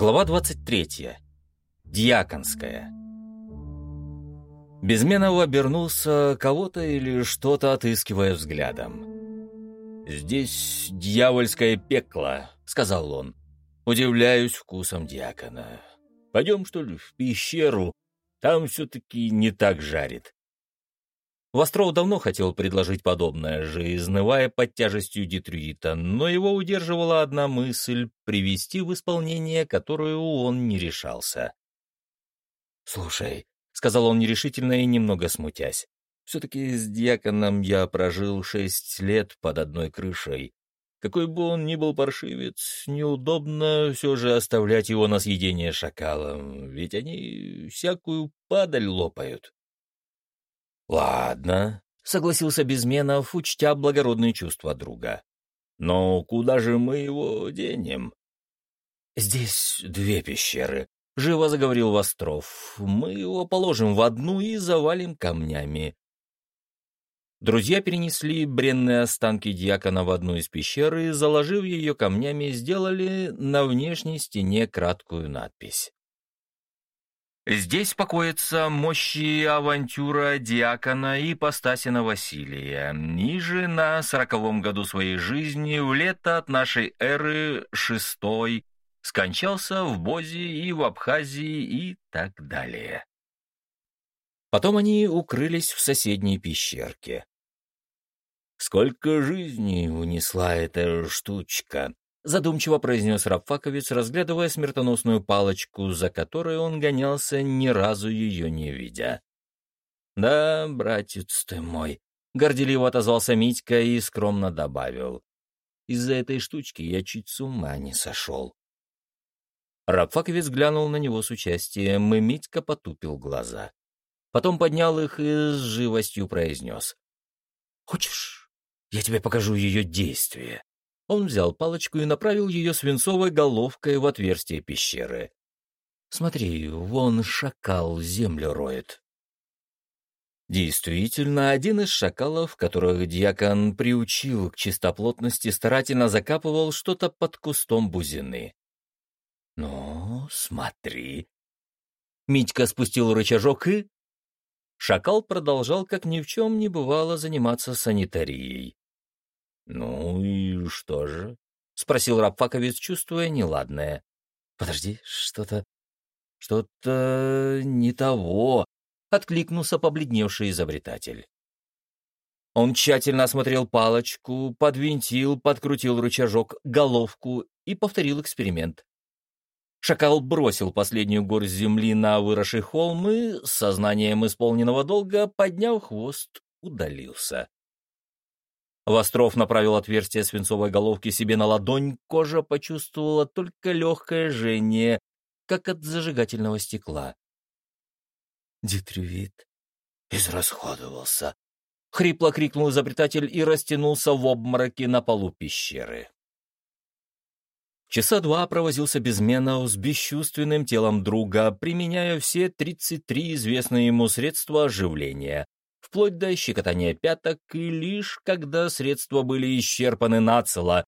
Глава 23. Дьяконская. Безменов обернулся кого-то или что-то отыскивая взглядом. «Здесь дьявольское пекло», — сказал он. «Удивляюсь вкусом дьякона. Пойдем, что ли, в пещеру? Там все-таки не так жарит». Востров давно хотел предложить подобное же, изнывая под тяжестью детрюита, но его удерживала одна мысль — привести в исполнение, которую он не решался. «Слушай», — сказал он нерешительно и немного смутясь, — «все-таки с дьяконом я прожил шесть лет под одной крышей. Какой бы он ни был паршивец, неудобно все же оставлять его на съедение шакалам, ведь они всякую падаль лопают». «Ладно», — согласился Безменов, учтя благородные чувства друга. «Но куда же мы его денем?» «Здесь две пещеры», — живо заговорил Востров. «Мы его положим в одну и завалим камнями». Друзья перенесли бренные останки дьякона в одну из пещер и, заложив ее камнями, сделали на внешней стене краткую надпись. Здесь покоятся мощи авантюра Диакона и Постасина Василия. Ниже, на сороковом году своей жизни, в лето от нашей эры шестой, скончался в Бозе и в Абхазии и так далее. Потом они укрылись в соседней пещерке. Сколько жизней унесла эта штучка, задумчиво произнес Рабфаковец, разглядывая смертоносную палочку, за которой он гонялся, ни разу ее не видя. «Да, братец ты мой», — горделиво отозвался Митька и скромно добавил. «Из-за этой штучки я чуть с ума не сошел». Рабфаковец глянул на него с участием, и Митька потупил глаза. Потом поднял их и с живостью произнес. «Хочешь, я тебе покажу ее действие?» Он взял палочку и направил ее свинцовой головкой в отверстие пещеры. «Смотри, вон шакал землю роет». Действительно, один из шакалов, которых дьякон приучил к чистоплотности, старательно закапывал что-то под кустом бузины. «Ну, смотри». Митька спустил рычажок и... Шакал продолжал, как ни в чем не бывало, заниматься санитарией. «Ну и что же?» — спросил Рабфаковец, чувствуя неладное. «Подожди, что-то... что-то не того», — откликнулся побледневший изобретатель. Он тщательно осмотрел палочку, подвинтил, подкрутил рычажок, головку и повторил эксперимент. Шакал бросил последнюю горсть земли на выросший холм и, сознанием исполненного долга, подняв хвост, удалился. Востров направил отверстие свинцовой головки себе на ладонь, кожа почувствовала только легкое жжение, как от зажигательного стекла. Дитрювит израсходовался. Хрипло крикнул изобретатель и растянулся в обмороке на полу пещеры. Часа два провозился Безменов с бесчувственным телом друга, применяя все 33 известные ему средства оживления, вплоть до щекотания пяток, и лишь когда средства были исчерпаны нацело,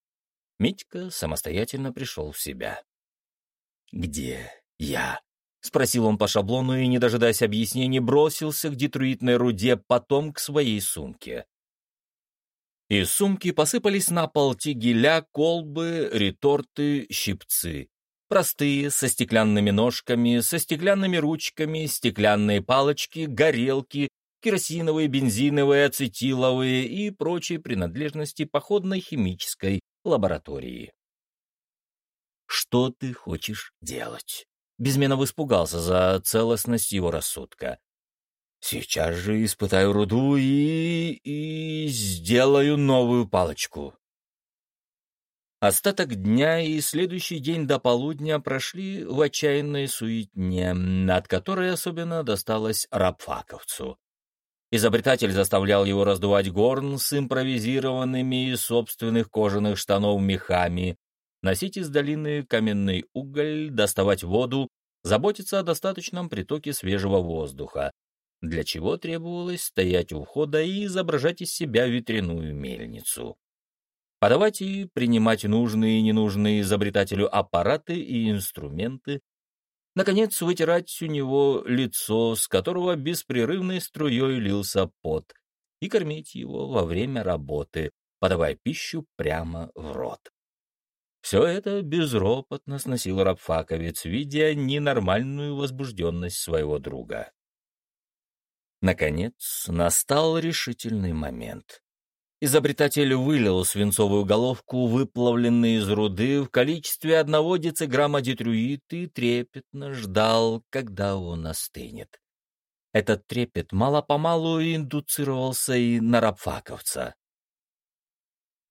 Митька самостоятельно пришел в себя. «Где я?» — спросил он по шаблону и, не дожидаясь объяснений, бросился к детруитной руде, потом к своей сумке. Из сумки посыпались на пол тигеля, колбы, реторты, щипцы. Простые, со стеклянными ножками, со стеклянными ручками, стеклянные палочки, горелки, керосиновые, бензиновые, ацетиловые и прочие принадлежности походной химической лаборатории. «Что ты хочешь делать?» Безменов испугался за целостность его рассудка. «Сейчас же испытаю руду и... и сделаю новую палочку». Остаток дня и следующий день до полудня прошли в отчаянной суетне, от которой особенно досталось рабфаковцу. Изобретатель заставлял его раздувать горн с импровизированными из собственных кожаных штанов мехами, носить из долины каменный уголь, доставать воду, заботиться о достаточном притоке свежего воздуха, для чего требовалось стоять у входа и изображать из себя ветряную мельницу. подавать и принимать нужные и ненужные изобретателю аппараты и инструменты, наконец вытирать у него лицо, с которого беспрерывной струей лился пот, и кормить его во время работы, подавая пищу прямо в рот. Все это безропотно сносил Рабфаковец, видя ненормальную возбужденность своего друга. Наконец, настал решительный момент. Изобретатель вылил свинцовую головку, выплавленную из руды, в количестве одного дециграмма детрюит и трепетно ждал, когда он остынет. Этот трепет мало-помалу индуцировался и на рабфаковца.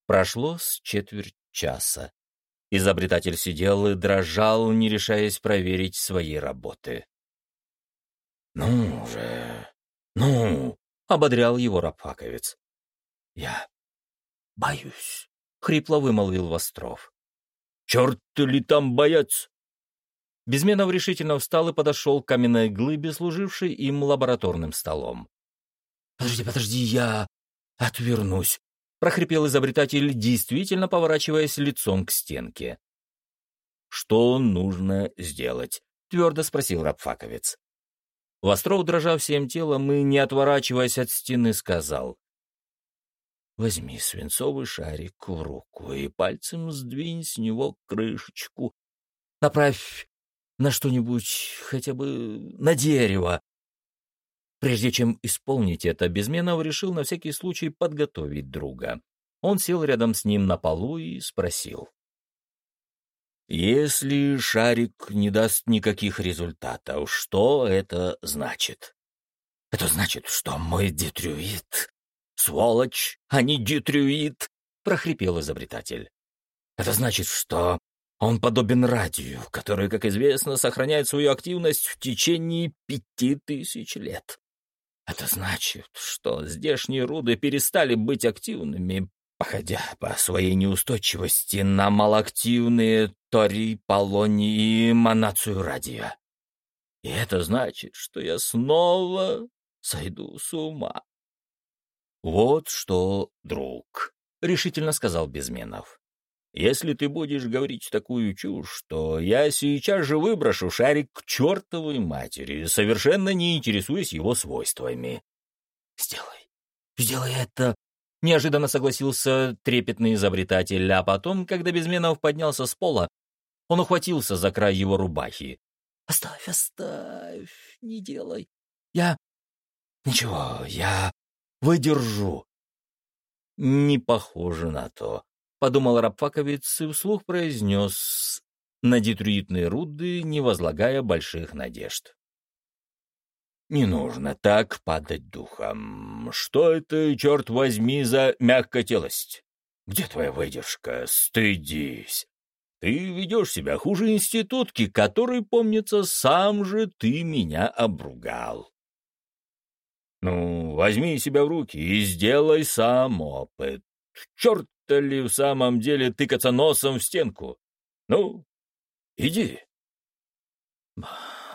Прошло с четверть часа. Изобретатель сидел и дрожал, не решаясь проверить свои работы. «Ну же, ну!» — ободрял его рабфаковец. «Я боюсь», — хрипло вымолвил Востров. «Черт ли там боец?» Безменов решительно встал и подошел к каменной глыбе, служившей им лабораторным столом. «Подожди, подожди, я отвернусь», — прохрипел изобретатель, действительно поворачиваясь лицом к стенке. «Что нужно сделать?» — твердо спросил рабфаковец. Востров, дрожа всем телом и не отворачиваясь от стены, сказал. «Возьми свинцовый шарик в руку и пальцем сдвинь с него крышечку. Направь на что-нибудь, хотя бы на дерево, Прежде чем исполнить это, Безменов решил на всякий случай подготовить друга. Он сел рядом с ним на полу и спросил. «Если шарик не даст никаких результатов, что это значит?» «Это значит, что мой детрюит — сволочь, а не детрюит!» — прохрипел изобретатель. «Это значит, что он подобен радию, который, как известно, сохраняет свою активность в течение пяти тысяч лет. Это значит, что здешние руды перестали быть активными, походя по своей неустойчивости на малоактивные торий, полоний и монацию радия. И это значит, что я снова сойду с ума. «Вот что, друг», — решительно сказал Безменов. Если ты будешь говорить такую чушь, то я сейчас же выброшу шарик к чертовой матери, совершенно не интересуясь его свойствами. Сделай, сделай это, неожиданно согласился трепетный изобретатель, а потом, когда Безменов поднялся с пола, он ухватился за край его рубахи. «Оставь, оставь, не делай. Я... Ничего, я выдержу». «Не похоже на то», — подумал Рабфаковец и вслух произнес на детруитные руды, не возлагая больших надежд. «Не нужно так падать духом. Что это, черт возьми, за мягкотелость? Где твоя выдержка? Стыдись. Ты ведешь себя хуже институтки, который, помнится, сам же ты меня обругал. Ну, возьми себя в руки и сделай сам опыт. Черт надо ли в самом деле тыкаться носом в стенку? Ну, иди.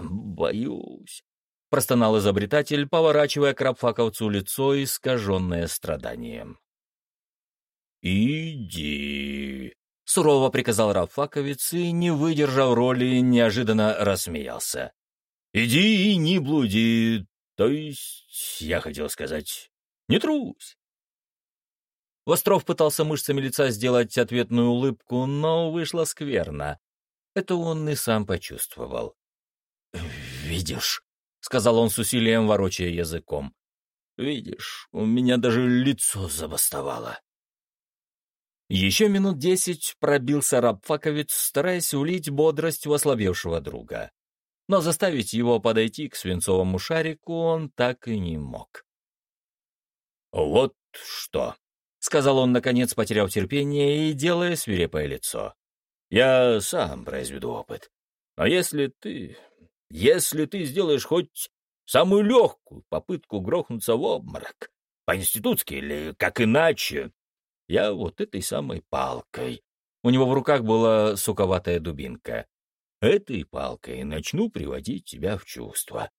Боюсь, простонал изобретатель, поворачивая к рабфаковцу лицо, искаженное страданием. «Иди», — сурово приказал рабфаковец и, не выдержав роли, неожиданно рассмеялся. «Иди и не блуди, то есть, я хотел сказать, не трусь. Востров пытался мышцами лица сделать ответную улыбку, но вышло скверно. Это он и сам почувствовал. «Видишь», — сказал он с усилием, ворочая языком, — «видишь, у меня даже лицо забастовало». Еще минут десять пробился рабфаковец, стараясь улить бодрость у ослабевшего друга. Но заставить его подойти к свинцовому шарику он так и не мог. «Вот что», — сказал он, наконец, потеряв терпение и делая свирепое лицо. «Я сам произведу опыт. Но если ты... если ты сделаешь хоть самую легкую попытку грохнуться в обморок, по-институтски или как иначе, я вот этой самой палкой...» У него в руках была суковатая дубинка. «Этой палкой начну приводить тебя в чувство.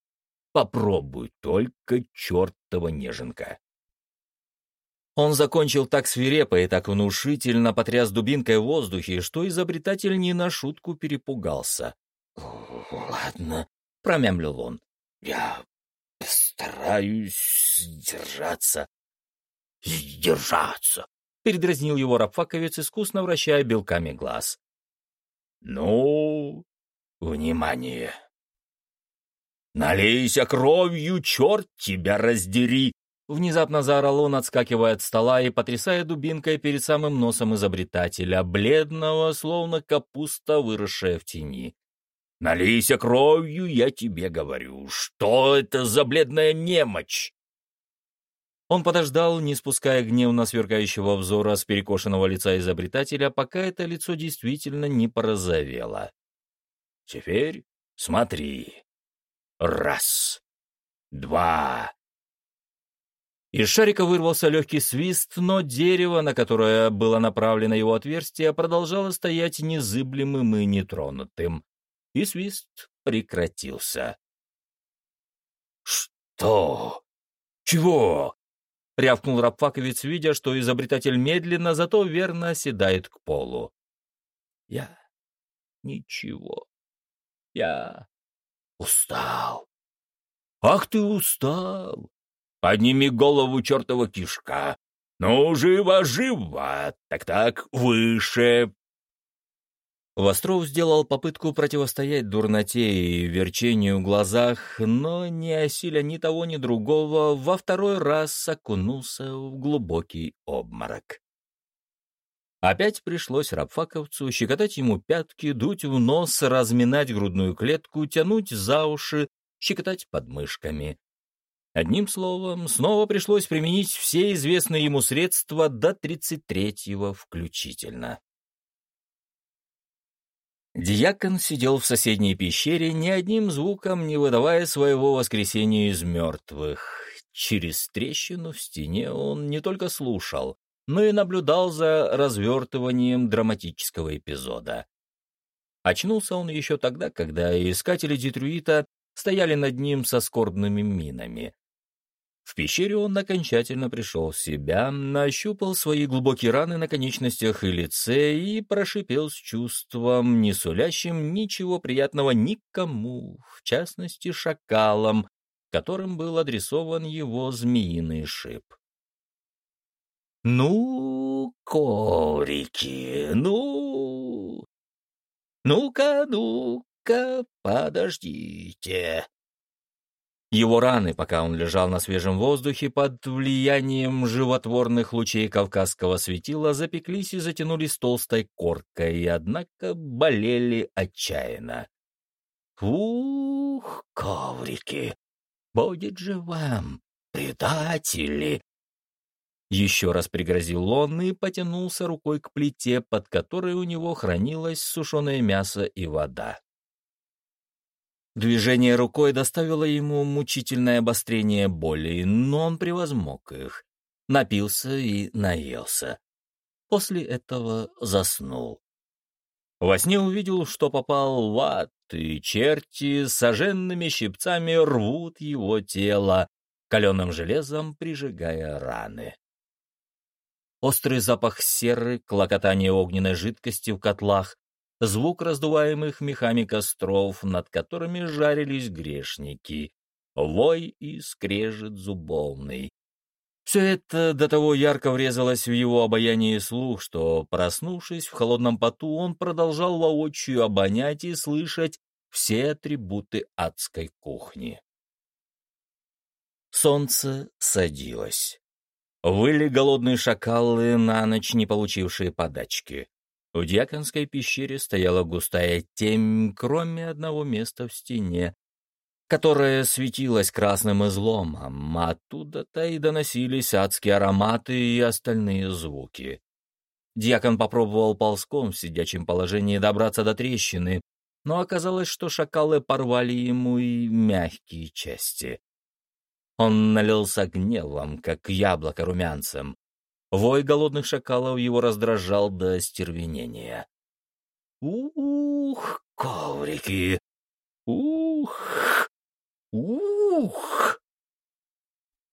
Попробуй только чертова неженка». Он закончил так свирепо и так внушительно потряс дубинкой в воздухе, что изобретатель не на шутку перепугался. «Ладно», — промямлил он. «Я стараюсь держаться». «Держаться», — передразнил его рабфаковец, искусно вращая белками глаз. «Ну, внимание!» «Налейся кровью, черт тебя раздери!» Внезапно заорал он, отскакивая от стола и потрясая дубинкой перед самым носом изобретателя, бледного, словно капуста, выросшая в тени. «Налейся кровью, я тебе говорю. Что это за бледная немочь?» Он подождал, не спуская гневно сверкающего взора с перекошенного лица изобретателя, пока это лицо действительно не порозовело. «Теперь смотри. Раз, два, из шарика вырвался легкий свист, но дерево, на которое было направлено его отверстие, продолжало стоять незыблемым и нетронутым. И свист прекратился. «Что? Чего?» — рявкнул рабфаковец, видя, что изобретатель медленно, зато верно оседает к полу. «Я... ничего. Я... устал». «Ах ты устал! Подними голову чертова кишка. Ну, живо, живо! Так-так, выше!» Востров сделал попытку противостоять дурноте и верчению в глазах, но, не осиля ни того, ни другого, во второй раз окунулся в глубокий обморок. Опять пришлось рабфаковцу щекотать ему пятки, дуть в нос, разминать грудную клетку, тянуть за уши, щекотать подмышками. Одним словом, снова пришлось применить все известные ему средства до 33-го включительно. Дьякон сидел в соседней пещере, ни одним звуком не выдавая своего воскресения из мертвых. Через трещину в стене он не только слушал, но и наблюдал за развертыванием драматического эпизода. Очнулся он еще тогда, когда искатели Детрюита стояли над ним со скорбными минами. В пещере он окончательно пришел в себя, нащупал свои глубокие раны на конечностях и лице и прошипел с чувством, не сулящим ничего приятного никому, в частности шакалам, которым был адресован его змеиный шип. «Ну, корики, ну... Ну-ка, ну-ка, подождите!» Его раны, пока он лежал на свежем воздухе под влиянием животворных лучей кавказского светила, запеклись и затянулись толстой коркой, однако болели отчаянно. «Ух, коврики! Будет же вам, предатели!» Еще раз пригрозил он и потянулся рукой к плите, под которой у него хранилось сушеное мясо и вода. Движение рукой доставило ему мучительное обострение боли, но он превозмог их, напился и наелся. После этого заснул. Во сне увидел, что попал в ад, и черти соженными щипцами рвут его тело, каленым железом прижигая раны. Острый запах серы, клокотание огненной жидкости в котлах, звук раздуваемых мехами костров, над которыми жарились грешники, вой и скрежет зубовный. Все это до того ярко врезалось в его обаяние и слух, что, проснувшись в холодном поту, он продолжал воочию обонять и слышать все атрибуты адской кухни. Солнце садилось. Выли голодные шакалы, на ночь не получившие подачки. В дьяконской пещере стояла густая темь, кроме одного места в стене, которое светилось красным изломом, а оттуда-то и доносились адские ароматы и остальные звуки. Дьякон попробовал ползком в сидячем положении добраться до трещины, но оказалось, что шакалы порвали ему и мягкие части. Он налился гневом, как яблоко румянцем, Вой голодных шакалов его раздражал до стервенения. «Ух, коврики! Ух! Ух!»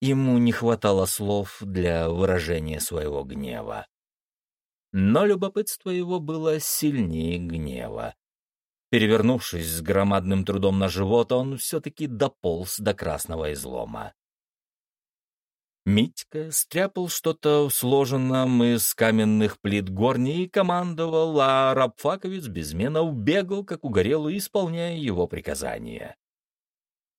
Ему не хватало слов для выражения своего гнева. Но любопытство его было сильнее гнева. Перевернувшись с громадным трудом на живот, он все-таки дополз до красного излома. Митька стряпал что-то в сложенном из каменных плит горни и командовал, а рабфаковец безменно бегал, как угорелый, исполняя его приказания.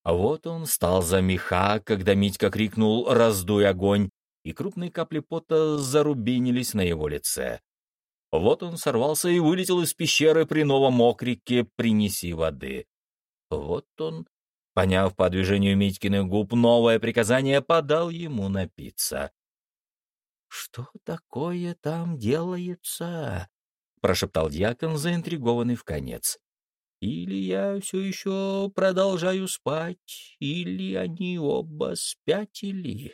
А вот он стал за меха, когда Митька крикнул «Раздуй огонь!» и крупные капли пота зарубинились на его лице. Вот он сорвался и вылетел из пещеры при новом окрике «Принеси воды». Вот он Поняв по движению Митькиных губ новое приказание, подал ему напиться. «Что такое там делается?» — прошептал дьякон, заинтригованный в конец. «Или я все еще продолжаю спать, или они оба спятили?»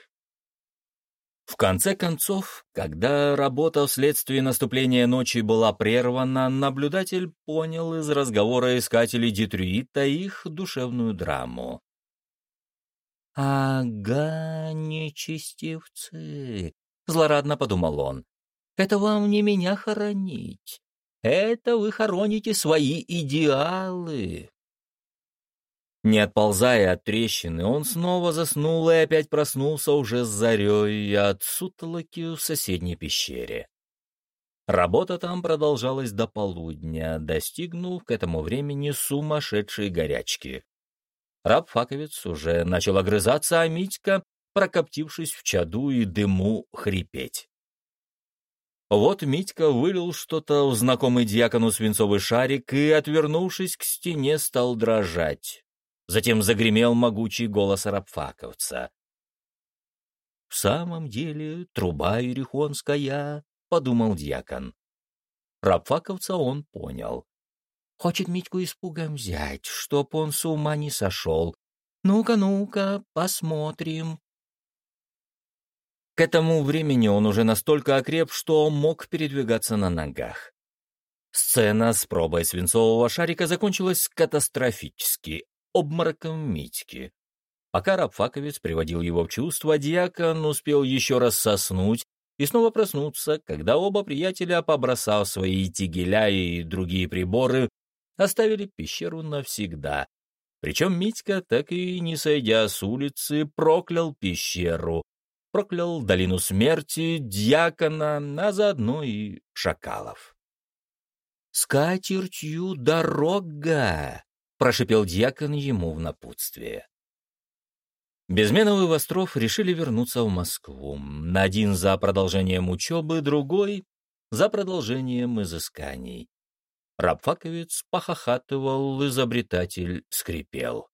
В конце концов, когда работа вследствие наступления ночи была прервана, наблюдатель понял из разговора искателей Дитрюита их душевную драму. «Ага, нечестивцы!» — злорадно подумал он. «Это вам не меня хоронить. Это вы хороните свои идеалы. Не отползая от трещины, он снова заснул и опять проснулся уже с зарей от сутолоки в соседней пещере. Работа там продолжалась до полудня, достигнув к этому времени сумасшедшей горячки. Раб-факовец уже начал огрызаться, а Митька, прокоптившись в чаду и дыму, хрипеть. Вот Митька вылил что-то в знакомый дьякону свинцовый шарик и, отвернувшись к стене, стал дрожать. Затем загремел могучий голос рабфаковца. «В самом деле труба ерехонская», — подумал дьякон. Рабфаковца он понял. Хочет Митьку испугом взять, чтоб он с ума не сошел. Ну-ка, ну-ка, посмотрим. К этому времени он уже настолько окреп, что мог передвигаться на ногах. Сцена с пробой свинцового шарика закончилась катастрофически обмороком Митьки. Пока рабфаковец приводил его в чувство, дьякон успел еще раз соснуть и снова проснуться, когда оба приятеля, побросав свои тигеля и другие приборы, оставили пещеру навсегда. Причем Митька, так и не сойдя с улицы, проклял пещеру, проклял долину смерти, дьякона, а заодно и шакалов. «Скатертью дорога!» Прошипел дьякон ему в напутствие. Безменов Востров решили вернуться в Москву. Один за продолжением учебы, другой — за продолжением изысканий. Рабфаковец похохатывал, изобретатель скрипел.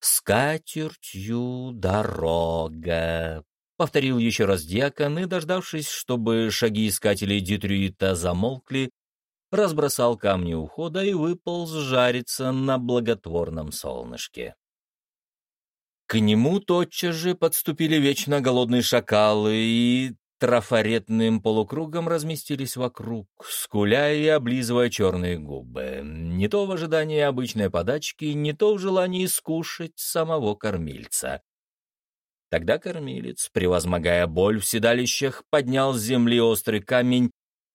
«Скатертью дорога», — повторил еще раз дьякон, и, дождавшись, чтобы шаги искателей Дитрюита замолкли, разбросал камни ухода и выполз жариться на благотворном солнышке. К нему тотчас же подступили вечно голодные шакалы и трафаретным полукругом разместились вокруг, скуля и облизывая черные губы, не то в ожидании обычной подачки, не то в желании скушать самого кормильца. Тогда кормилец, превозмогая боль в седалищах, поднял с земли острый камень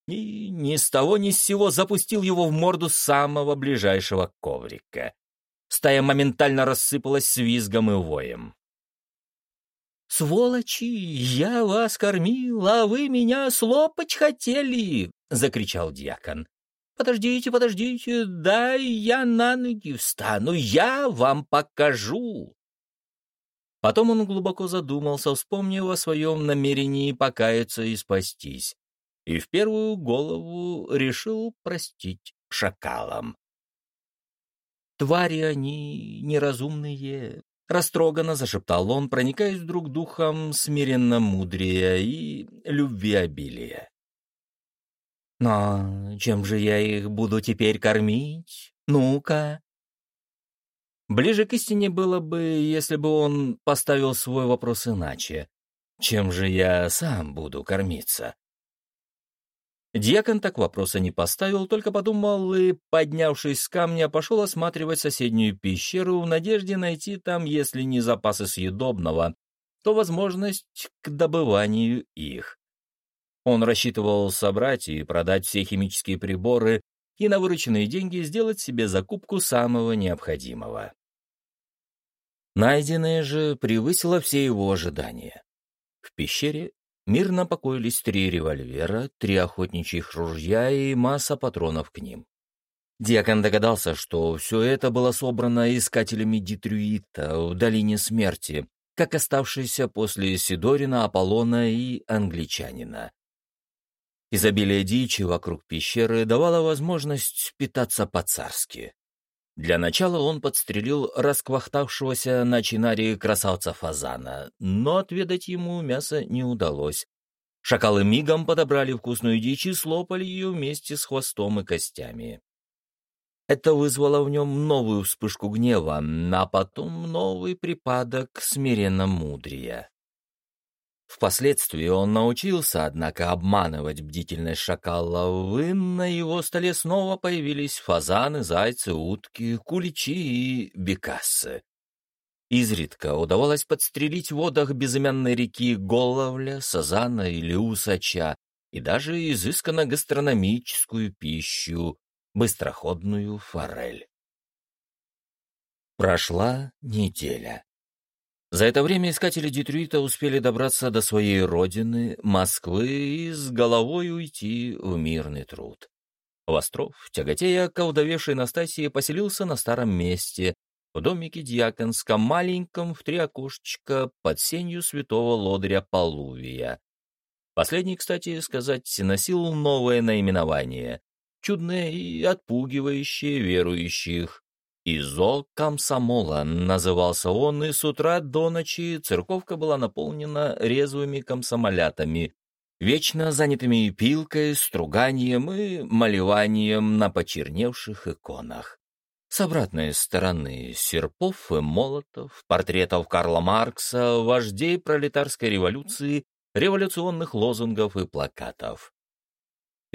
и ни с того ни с сего запустил его в морду самого ближайшего коврика. Стая моментально рассыпалась с визгом и воем. «Сволочи, я вас кормил, а вы меня слопать хотели!» — закричал дьякон. «Подождите, подождите, дай я на ноги встану, я вам покажу!» Потом он глубоко задумался, вспомнив о своем намерении покаяться и спастись и в первую голову решил простить шакалам. «Твари они неразумные», — растроганно зашептал он, проникаясь вдруг духом смиренно мудрия и любвеобилия. «Но чем же я их буду теперь кормить? Ну-ка!» Ближе к истине было бы, если бы он поставил свой вопрос иначе. «Чем же я сам буду кормиться?» Дьякон так вопроса не поставил, только подумал и, поднявшись с камня, пошел осматривать соседнюю пещеру в надежде найти там, если не запасы съедобного, то возможность к добыванию их. Он рассчитывал собрать и продать все химические приборы и на вырученные деньги сделать себе закупку самого необходимого. Найденное же превысило все его ожидания. В пещере мирно покоились три револьвера, три охотничьих ружья и масса патронов к ним. Диакон догадался, что все это было собрано искателями Дитрюита в Долине Смерти, как оставшиеся после Сидорина, Аполлона и Англичанина. Изобилие дичи вокруг пещеры давало возможность питаться по-царски. Для начала он подстрелил расквахтавшегося на чинаре красавца фазана, но отведать ему мясо не удалось. Шакалы мигом подобрали вкусную дичь и слопали ее вместе с хвостом и костями. Это вызвало в нем новую вспышку гнева, а потом новый припадок смиренно мудрия. Впоследствии он научился, однако, обманывать бдительность шакала. И на его столе снова появились фазаны, зайцы, утки, куличи и бекассы. Изредка удавалось подстрелить в водах безымянной реки головля, сазана или усача, и даже изысканно гастрономическую пищу, быстроходную форель. Прошла неделя. За это время искатели Детрюита успели добраться до своей родины, Москвы, и с головой уйти в мирный труд. Востров, тяготея к овдовевшей Настасии, поселился на старом месте, в домике дьяконском, маленьком, в три окошечка, под сенью святого лодыря Полувия. Последний, кстати сказать, носил новое наименование, чудное и отпугивающее верующих, Изо комсомола назывался он, и с утра до ночи церковка была наполнена резвыми комсомолятами, вечно занятыми пилкой, струганием и малеванием на почерневших иконах. С обратной стороны серпов и молотов, портретов Карла Маркса, вождей пролетарской революции, революционных лозунгов и плакатов.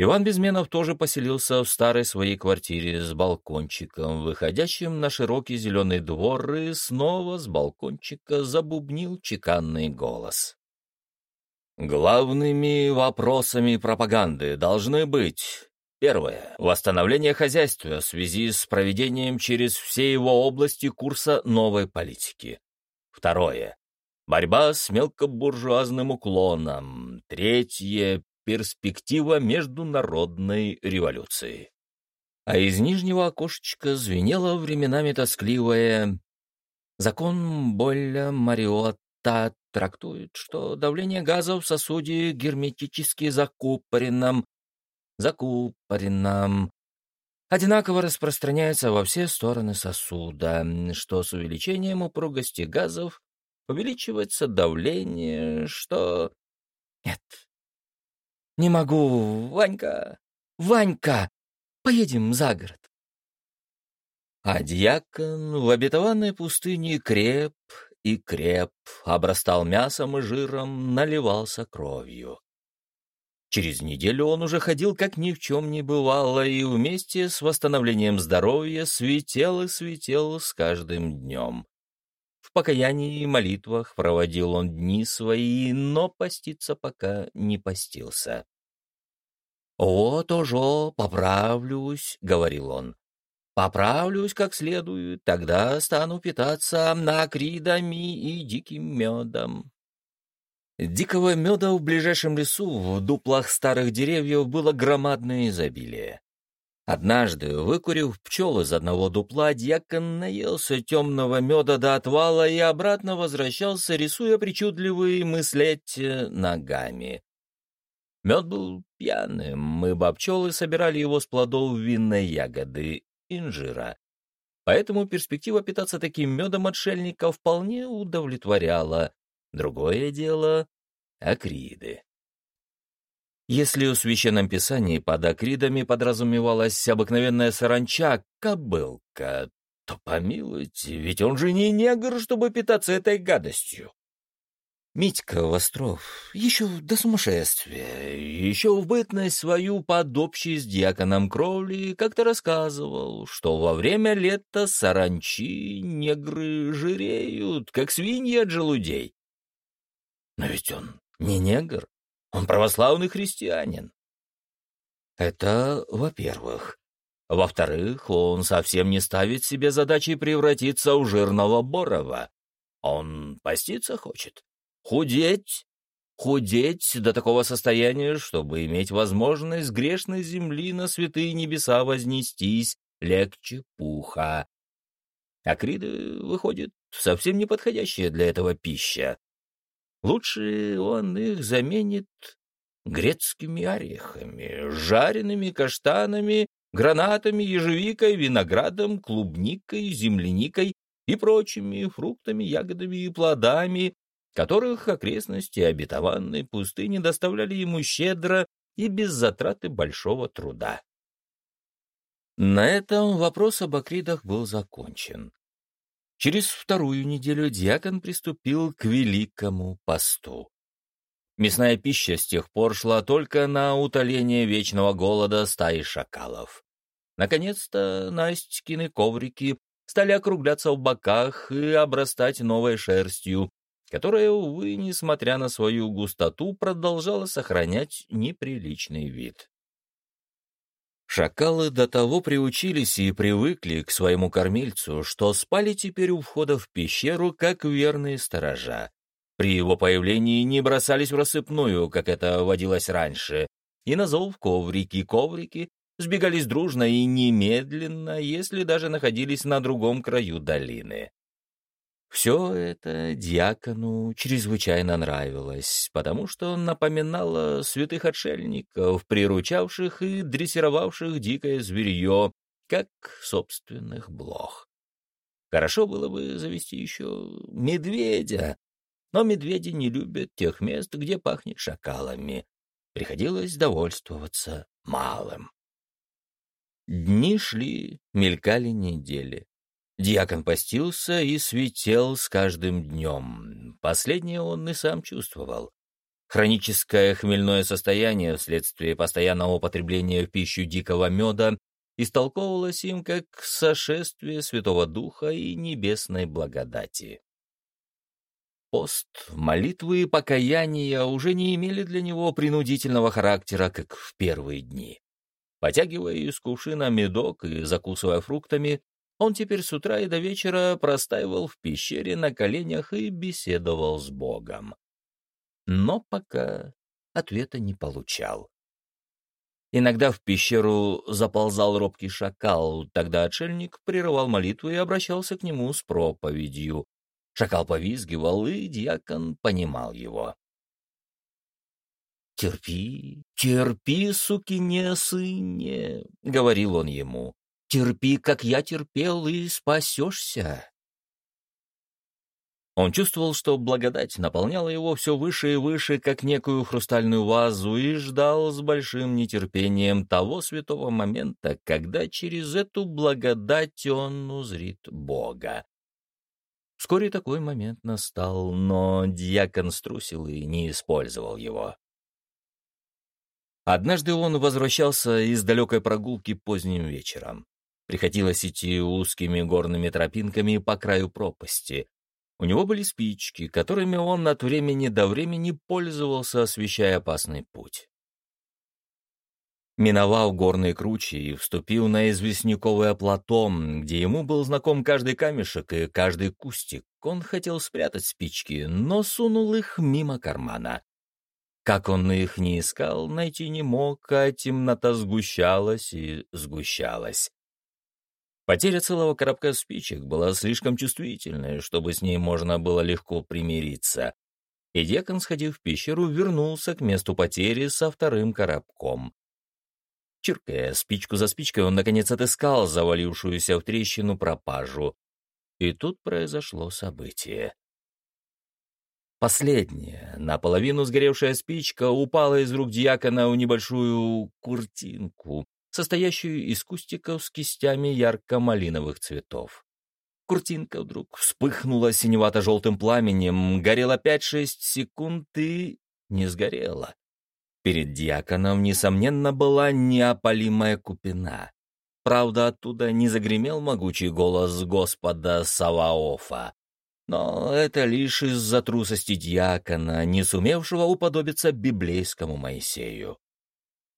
Иван Безменов тоже поселился в старой своей квартире с балкончиком, выходящим на широкий зеленый двор, и снова с балкончика забубнил чеканный голос. Главными вопросами пропаганды должны быть Первое. Восстановление хозяйства в связи с проведением через все его области курса новой политики. Второе. Борьба с мелкобуржуазным уклоном. Третье перспектива международной революции. А из нижнего окошечка звенело временами тоскливое «Закон Болля Мариотта трактует, что давление газа в сосуде герметически закупоренном, закупоренном, одинаково распространяется во все стороны сосуда, что с увеличением упругости газов увеличивается давление, что... Нет, «Не могу, Ванька! Ванька! Поедем за город!» А дьякон в обетованной пустыне креп и креп, обрастал мясом и жиром, наливался кровью. Через неделю он уже ходил, как ни в чем не бывало, и вместе с восстановлением здоровья светел и светел с каждым днем. В покаянии и молитвах проводил он дни свои, но поститься пока не постился. «Вот уже поправлюсь», — говорил он. «Поправлюсь как следует, тогда стану питаться накридами и диким медом». Дикого меда в ближайшем лесу, в дуплах старых деревьев, было громадное изобилие. Однажды, выкурив пчел из одного дупла, дьякон наелся темного меда до отвала и обратно возвращался, рисуя причудливые мыслеть ногами. Мед был пьяным, мы бабчелы собирали его с плодов винной ягоды, инжира. Поэтому перспектива питаться таким медом отшельника вполне удовлетворяла. Другое дело — акриды. Если в Священном Писании под акридами подразумевалась обыкновенная саранча, кобылка, то помилуйте, ведь он же не негр, чтобы питаться этой гадостью. Митька Востров еще до сумасшествия, еще в бытность свою под общей с дьяконом кровли как-то рассказывал, что во время лета саранчи негры жиреют, как свиньи от желудей. Но ведь он не негр, он православный христианин. Это во-первых. Во-вторых, он совсем не ставит себе задачей превратиться в жирного Борова. Он поститься хочет, худеть, худеть до такого состояния, чтобы иметь возможность с грешной земли на святые небеса вознестись легче пуха. Акриды, выходит, совсем неподходящая для этого пища. Лучше он их заменит грецкими орехами, жареными каштанами, гранатами, ежевикой, виноградом, клубникой, земляникой и прочими фруктами, ягодами и плодами, которых окрестности обетованной пустыни доставляли ему щедро и без затраты большого труда. На этом вопрос об акридах был закончен. Через вторую неделю диакон приступил к великому посту. Мясная пища с тех пор шла только на утоление вечного голода стаи шакалов. Наконец-то Настькины коврики стали округляться в боках и обрастать новой шерстью, которая, увы, несмотря на свою густоту, продолжала сохранять неприличный вид. Шакалы до того приучились и привыкли к своему кормильцу, что спали теперь у входа в пещеру, как верные сторожа. При его появлении не бросались в рассыпную, как это водилось раньше, и на зов коврики-коврики сбегались дружно и немедленно, если даже находились на другом краю долины. Все это диакону чрезвычайно нравилось, потому что он напоминало святых отшельников, приручавших и дрессировавших дикое зверье, как собственных блох. Хорошо было бы завести еще медведя, но медведи не любят тех мест, где пахнет шакалами. Приходилось довольствоваться малым. Дни шли, мелькали недели. Дьякон постился и светел с каждым днем. Последнее он и сам чувствовал. Хроническое хмельное состояние вследствие постоянного употребления в пищу дикого меда истолковывалось им как сошествие Святого Духа и небесной благодати. Пост, молитвы и покаяния уже не имели для него принудительного характера, как в первые дни. Потягивая из кувшина медок и закусывая фруктами, он теперь с утра и до вечера простаивал в пещере на коленях и беседовал с Богом. Но пока ответа не получал. Иногда в пещеру заползал робкий шакал, тогда отшельник прерывал молитву и обращался к нему с проповедью. Шакал повизгивал, и дьякон понимал его. «Терпи, терпи, сукине сыне», — говорил он ему. Терпи, как я терпел, и спасешься. Он чувствовал, что благодать наполняла его все выше и выше, как некую хрустальную вазу, и ждал с большим нетерпением того святого момента, когда через эту благодать он узрит Бога. Вскоре такой момент настал, но дьякон струсил и не использовал его. Однажды он возвращался из далекой прогулки поздним вечером. Приходилось идти узкими горными тропинками по краю пропасти. У него были спички, которыми он от времени до времени пользовался, освещая опасный путь. Миновал горные кручи и вступил на известняковое плато, где ему был знаком каждый камешек и каждый кустик. Он хотел спрятать спички, но сунул их мимо кармана. Как он их не искал, найти не мог, а темнота сгущалась и сгущалась. Потеря целого коробка спичек была слишком чувствительной, чтобы с ней можно было легко примириться. И дьякон, сходив в пещеру, вернулся к месту потери со вторым коробком. Чиркая спичку за спичкой, он, наконец, отыскал завалившуюся в трещину пропажу. И тут произошло событие. Последняя, наполовину сгоревшая спичка упала из рук дьякона в небольшую куртинку, состоящую из кустиков с кистями ярко-малиновых цветов. Куртинка вдруг вспыхнула синевато-желтым пламенем, горела пять-шесть секунд и не сгорела. Перед диаконом, несомненно, была неопалимая купина. Правда, оттуда не загремел могучий голос Господа Саваофа. Но это лишь из-за трусости дьякона, не сумевшего уподобиться библейскому Моисею.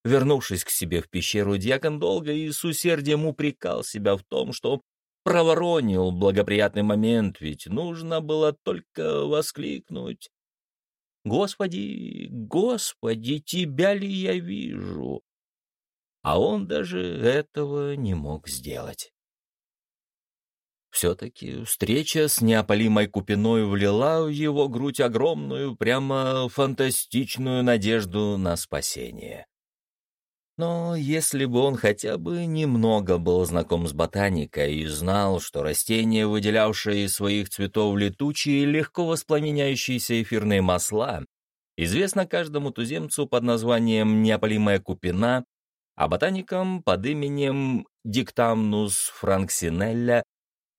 Вернувшись к себе в пещеру, дьякон долго и с усердием упрекал себя в том, что проворонил благоприятный момент, ведь нужно было только воскликнуть. «Господи, Господи, тебя ли я вижу?» А он даже этого не мог сделать. Все-таки встреча с неопалимой Купиной влила в его грудь огромную, прямо фантастичную надежду на спасение. Но если бы он хотя бы немного был знаком с ботаникой и знал, что растения, выделявшие из своих цветов летучие, легко воспламеняющиеся эфирные масла, известно каждому туземцу под названием неопалимая купина, а ботаникам под именем Диктамнус франксинелля,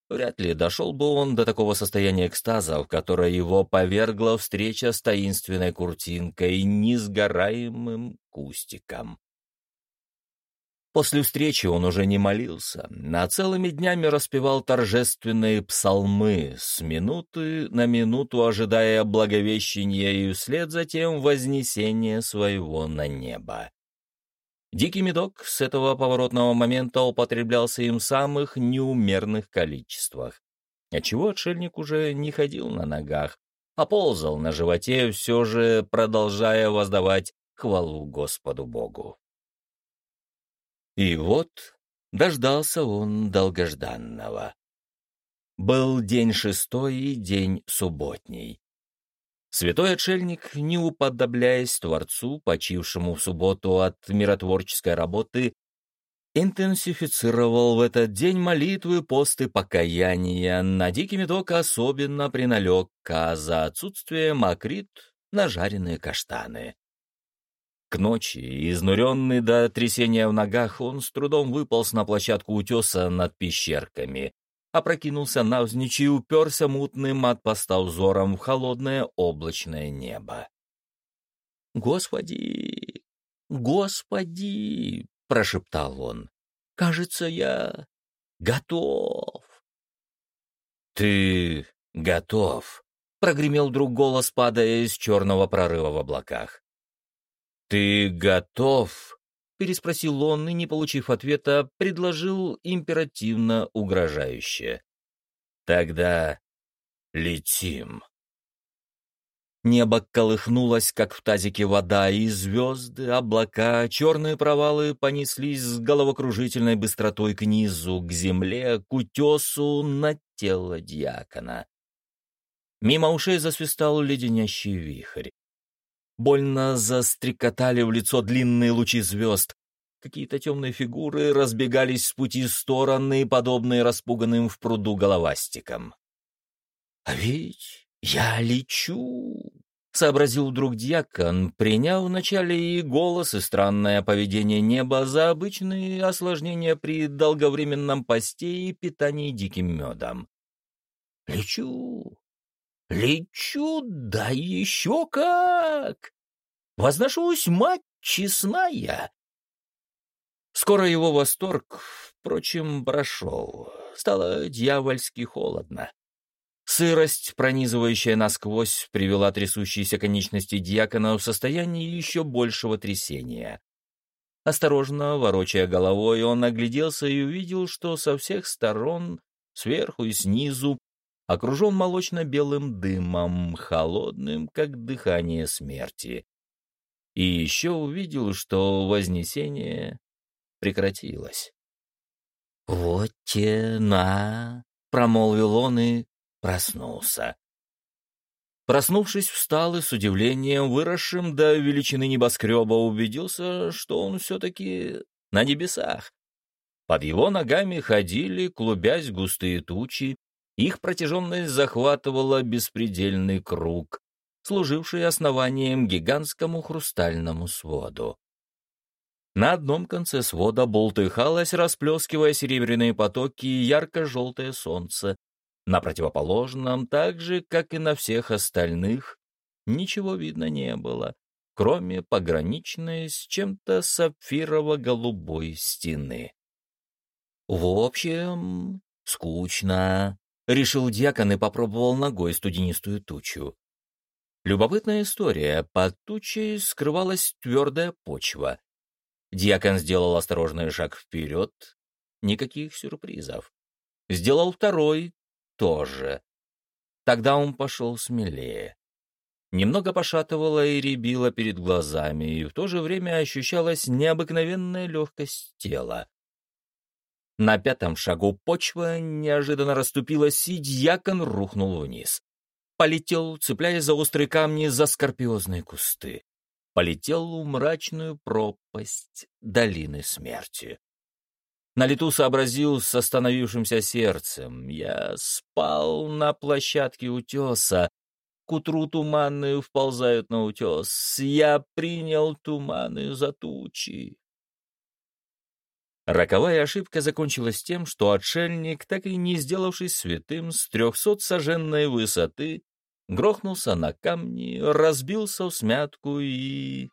вряд ли дошел бы он до такого состояния экстаза, в которое его повергла встреча с таинственной куртинкой и несгораемым кустиком. После встречи он уже не молился, а целыми днями распевал торжественные псалмы, с минуты на минуту ожидая благовещения и вслед затем вознесения своего на небо. Дикий медок с этого поворотного момента употреблялся им в самых неумерных количествах, отчего отшельник уже не ходил на ногах, а ползал на животе, все же продолжая воздавать хвалу Господу Богу. И вот дождался он долгожданного. Был день шестой и день субботний. Святой отшельник, не уподобляясь Творцу, почившему в субботу от миротворческой работы, интенсифицировал в этот день молитвы, посты покаяния, на дикий медок особенно приналег, а за отсутствие макрит на жареные каштаны. К ночи, изнуренный до трясения в ногах, он с трудом выполз на площадку утеса над пещерками, опрокинулся навзничь и уперся мутным от поста взором в холодное облачное небо. «Господи! Господи!» — прошептал он. «Кажется, я готов!» «Ты готов?» — прогремел вдруг голос, падая из черного прорыва в облаках. «Ты готов?» — переспросил он и, не получив ответа, предложил императивно угрожающе. «Тогда летим». Небо колыхнулось, как в тазике вода, и звезды, облака, черные провалы понеслись с головокружительной быстротой к низу, к земле, к утесу, на тело дьякона. Мимо ушей засвистал леденящий вихрь. Больно застрекотали в лицо длинные лучи звезд. Какие-то темные фигуры разбегались с пути стороны, подобные распуганным в пруду головастикам. «А ведь я лечу!» — сообразил вдруг дьякон, приняв вначале и голос, и странное поведение неба за обычные осложнения при долговременном посте и питании диким медом. «Лечу! Лечу, да еще как! Возношусь, мать честная!» Скоро его восторг, впрочем, прошел. Стало дьявольски холодно. Сырость, пронизывающая насквозь, привела трясущиеся конечности дьякона в состояние еще большего трясения. Осторожно, ворочая головой, он огляделся и увидел, что со всех сторон, сверху и снизу, окружен молочно-белым дымом, холодным, как дыхание смерти. И еще увидел, что вознесение прекратилось. «Вот те на!» — промолвил он и проснулся. Проснувшись, встал и с удивлением, выросшим до величины небоскреба, убедился, что он все-таки на небесах. Под его ногами ходили, клубясь густые тучи, их протяженность захватывала беспредельный круг, служивший основанием гигантскому хрустальному своду. На одном конце свода болтыхалось, расплескивая серебряные потоки, ярко-желтое солнце. На противоположном, так же, как и на всех остальных, ничего видно не было, кроме пограничной с чем-то сапфирово-голубой стены. В общем, скучно, Решил дьякон и попробовал ногой студенистую тучу. Любопытная история. Под тучей скрывалась твердая почва. Дьякон сделал осторожный шаг вперед. Никаких сюрпризов. Сделал второй. Тоже. Тогда он пошел смелее. Немного пошатывало и рябило перед глазами, и в то же время ощущалась необыкновенная легкость тела. На пятом шагу почва неожиданно расступилась, и дьякон рухнул вниз. Полетел, цепляясь за острые камни, за скорпиозные кусты. Полетел в мрачную пропасть долины смерти. На лету сообразил с остановившимся сердцем. Я спал на площадке утеса. К утру туманы вползают на утес. Я принял туманы за тучи. Роковая ошибка закончилась тем, что отшельник, так и не сделавшись святым, с трехсот соженной высоты, грохнулся на камни, разбился в смятку и...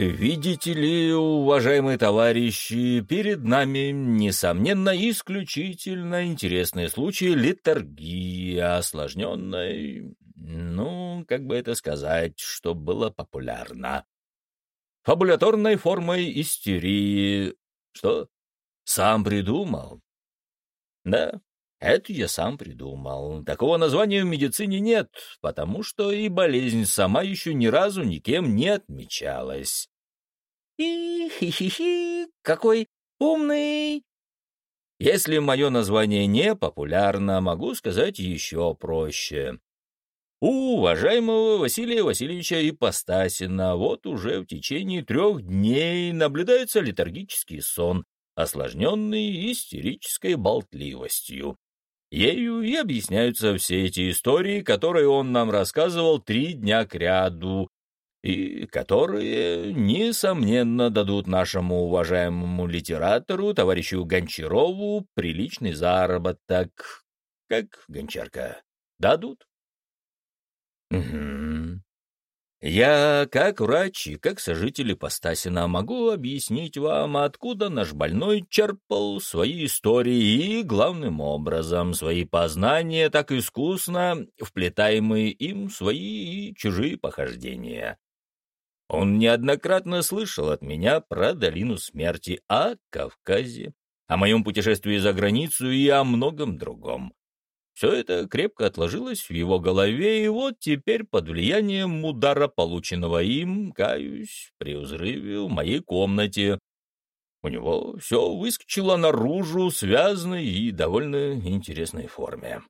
Видите ли, уважаемые товарищи, перед нами, несомненно, исключительно интересный случай литургии, осложненной, ну, как бы это сказать, что было популярно. Фабуляторной формой истерии. Что? Сам придумал? Да, это я сам придумал. Такого названия в медицине нет, потому что и болезнь сама еще ни разу никем не отмечалась. И хи-хи-хи, какой умный! Если мое название не популярно, могу сказать еще проще. У уважаемого Василия Васильевича Ипостасина вот уже в течение трех дней наблюдается летаргический сон, осложненный истерической болтливостью. Ею и объясняются все эти истории, которые он нам рассказывал три дня кряду, и которые, несомненно, дадут нашему уважаемому литератору, товарищу Гончарову, приличный заработок. Как, Гончарка, дадут? Угу. Я, как врач и как сожитель Ипостасина, могу объяснить вам, откуда наш больной черпал свои истории и, главным образом, свои познания так искусно, вплетаемые им свои и чужие похождения. Он неоднократно слышал от меня про долину смерти, о Кавказе, о моем путешествии за границу и о многом другом. Все это крепко отложилось в его голове, и вот теперь под влиянием удара, полученного им, каюсь, при взрыве в моей комнате. У него все выскочило наружу в связанной и довольно интересной форме.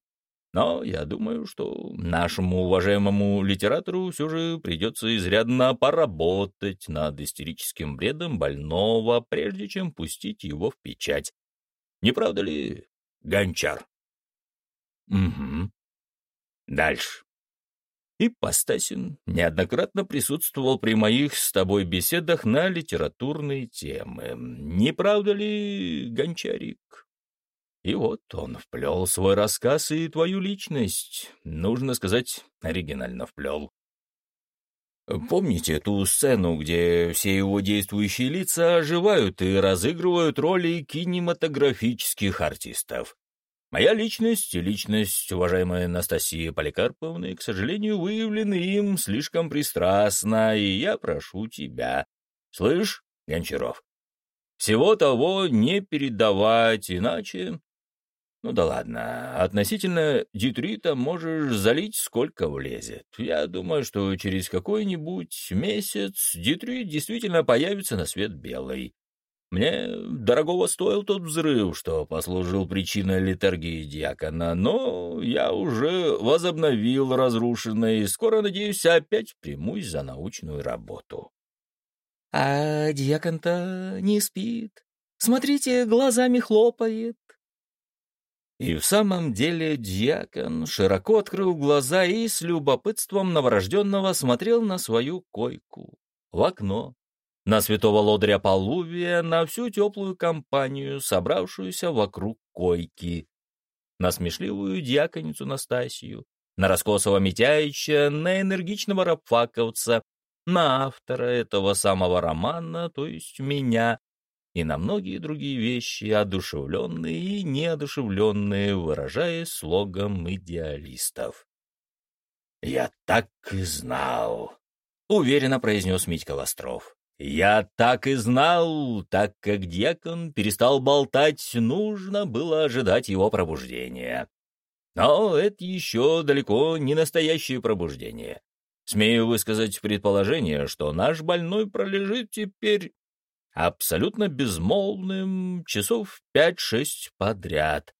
Но я думаю, что нашему уважаемому литератору все же придется изрядно поработать над истерическим бредом больного, прежде чем пустить его в печать. Не правда ли, Гончар? Угу. Дальше. И Постасин неоднократно присутствовал при моих с тобой беседах на литературные темы. Не правда ли, Гончарик? И вот он вплел свой рассказ и твою личность, нужно сказать, оригинально вплел. Помните ту сцену, где все его действующие лица оживают и разыгрывают роли кинематографических артистов? Моя личность и личность уважаемой Анастасии Поликарповны, к сожалению, выявлены им слишком пристрастно, и я прошу тебя. Слышь, Гончаров, всего того не передавать, иначе ну да ладно, относительно дитрита можешь залить сколько влезет. Я думаю, что через какой-нибудь месяц дитрит действительно появится на свет белый. Мне дорогого стоил тот взрыв, что послужил причиной литургии диакона, но я уже возобновил разрушенное и скоро, надеюсь, опять примусь за научную работу. А диакон-то не спит. Смотрите, глазами хлопает. И в самом деле дьякон широко открыл глаза и с любопытством новорожденного смотрел на свою койку, в окно, на святого лодыря Полувия, на всю теплую компанию, собравшуюся вокруг койки, на смешливую дьяконицу Настасью, на раскосого Митяича, на энергичного рабфаковца, на автора этого самого романа, то есть меня, и на многие другие вещи, одушевленные и неодушевленные, выражаясь слогом идеалистов. «Я так и знал», — уверенно произнес Митька Востров. «Я так и знал, так как дьякон перестал болтать, нужно было ожидать его пробуждения. Но это еще далеко не настоящее пробуждение. Смею высказать предположение, что наш больной пролежит теперь абсолютно безмолвным часов пять-шесть подряд.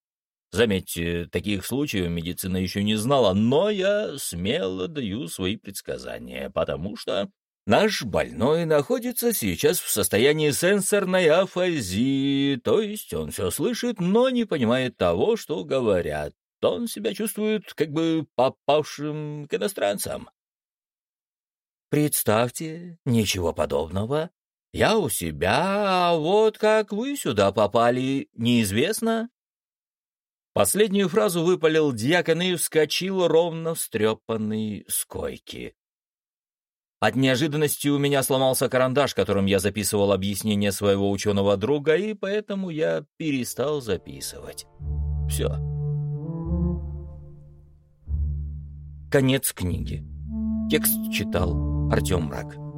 Заметьте, таких случаев медицина еще не знала, но я смело даю свои предсказания, потому что наш больной находится сейчас в состоянии сенсорной афазии, то есть он все слышит, но не понимает того, что говорят. Он себя чувствует как бы попавшим к иностранцам. Представьте, ничего подобного. Я у себя, а вот как вы сюда попали, неизвестно. Последнюю фразу выпалил дьякон и вскочил ровно встрепанный с койки. От неожиданности у меня сломался карандаш, которым я записывал объяснение своего ученого друга, и поэтому я перестал записывать. Все. Конец книги. Текст читал Артем Мрак.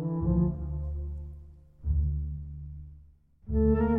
Thank you.